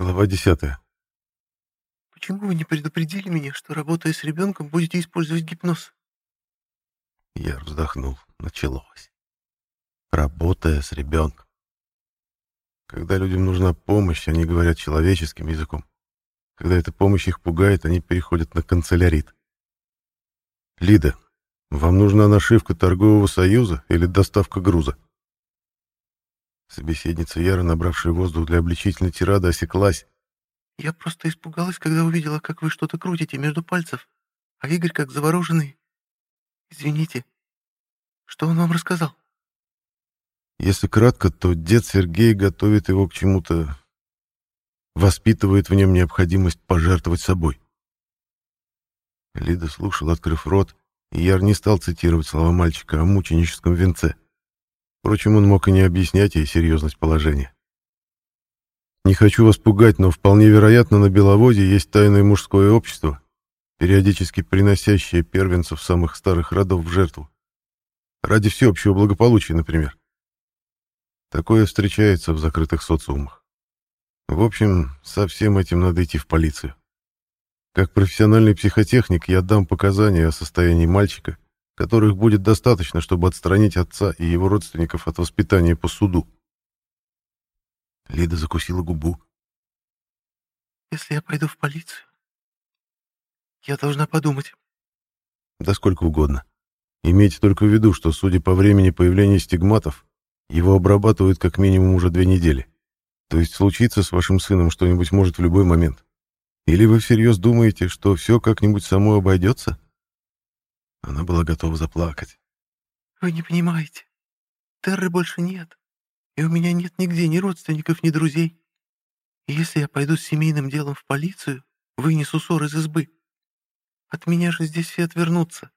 Глава десятая. Почему вы не предупредили меня, что, работая с ребенком, будете использовать гипноз? Я вздохнул. Началось. Работая с ребенком. Когда людям нужна помощь, они говорят человеческим языком. Когда эта помощь их пугает, они переходят на канцелярит. Лида, вам нужна нашивка торгового союза или доставка груза? Собеседница Яра, набравшая воздух для обличительной тирады, осеклась. Я просто испугалась, когда увидела, как вы что-то крутите между пальцев, а Игорь как завороженный. Извините, что он вам рассказал? Если кратко, то дед Сергей готовит его к чему-то, воспитывает в нем необходимость пожертвовать собой. Лида слушала, открыв рот, и Яр не стал цитировать слова мальчика о мученическом венце. Впрочем, он мог и не объяснять ей серьезность положения. «Не хочу вас пугать, но вполне вероятно, на Беловоде есть тайное мужское общество, периодически приносящее первенцев самых старых родов в жертву. Ради всеобщего благополучия, например. Такое встречается в закрытых социумах. В общем, со всем этим надо идти в полицию. Как профессиональный психотехник я дам показания о состоянии мальчика, которых будет достаточно, чтобы отстранить отца и его родственников от воспитания по суду. Лида закусила губу. Если я пойду в полицию, я должна подумать. Да сколько угодно. Имейте только в виду, что, судя по времени появления стигматов, его обрабатывают как минимум уже две недели. То есть случиться с вашим сыном что-нибудь может в любой момент. Или вы всерьез думаете, что все как-нибудь само обойдется? Она была готова заплакать. Вы не понимаете. Терры больше нет. И у меня нет нигде ни родственников, ни друзей. И если я пойду с семейным делом в полицию, вынесу ссор из избы. От меня же здесь все отвернутся.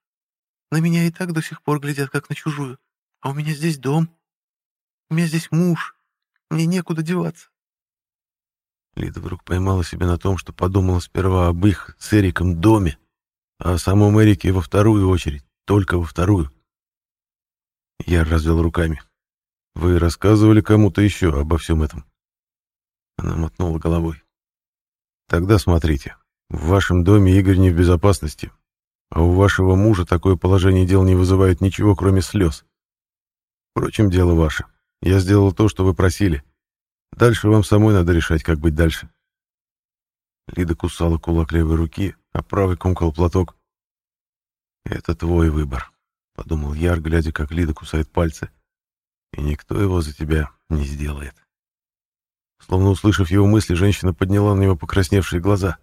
На меня и так до сих пор глядят, как на чужую. А у меня здесь дом. У меня здесь муж. Мне некуда деваться. Лида вдруг поймала себя на том, что подумала сперва об их с Эриком доме, а о самом Эрике во вторую очередь, только во вторую. Я развел руками. «Вы рассказывали кому-то еще обо всем этом?» Она мотнула головой. «Тогда смотрите. В вашем доме Игорь не в безопасности, а у вашего мужа такое положение дел не вызывает ничего, кроме слез. Впрочем, дело ваше. Я сделал то, что вы просили. Дальше вам самой надо решать, как быть дальше». Лида кусала кулак левой руки, а правый комкал платок. «Это твой выбор», — подумал Яр, глядя, как Лида кусает пальцы и никто его за тебя не сделает. Словно услышав его мысли, женщина подняла на него покрасневшие глаза.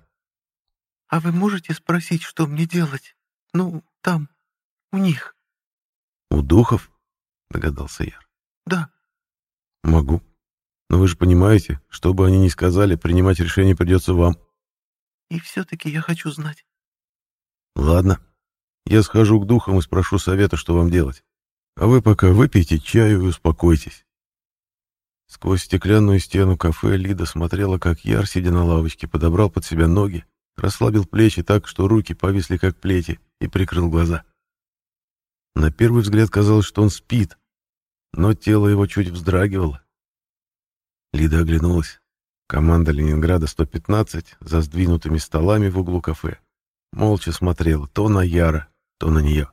«А вы можете спросить, что мне делать? Ну, там, у них?» «У духов?» — догадался Яр. «Да». «Могу. Но вы же понимаете, что бы они ни сказали, принимать решение придется вам». «И все-таки я хочу знать». «Ладно. Я схожу к духам и спрошу совета, что вам делать. А вы пока выпейте чаю и успокойтесь. Сквозь стеклянную стену кафе Лида смотрела, как Яр, сидя на лавочке, подобрал под себя ноги, расслабил плечи так, что руки повисли как плети, и прикрыл глаза. На первый взгляд казалось, что он спит, но тело его чуть вздрагивало. Лида оглянулась. Команда Ленинграда 115 за сдвинутыми столами в углу кафе молча смотрела то на Яра, то на нее.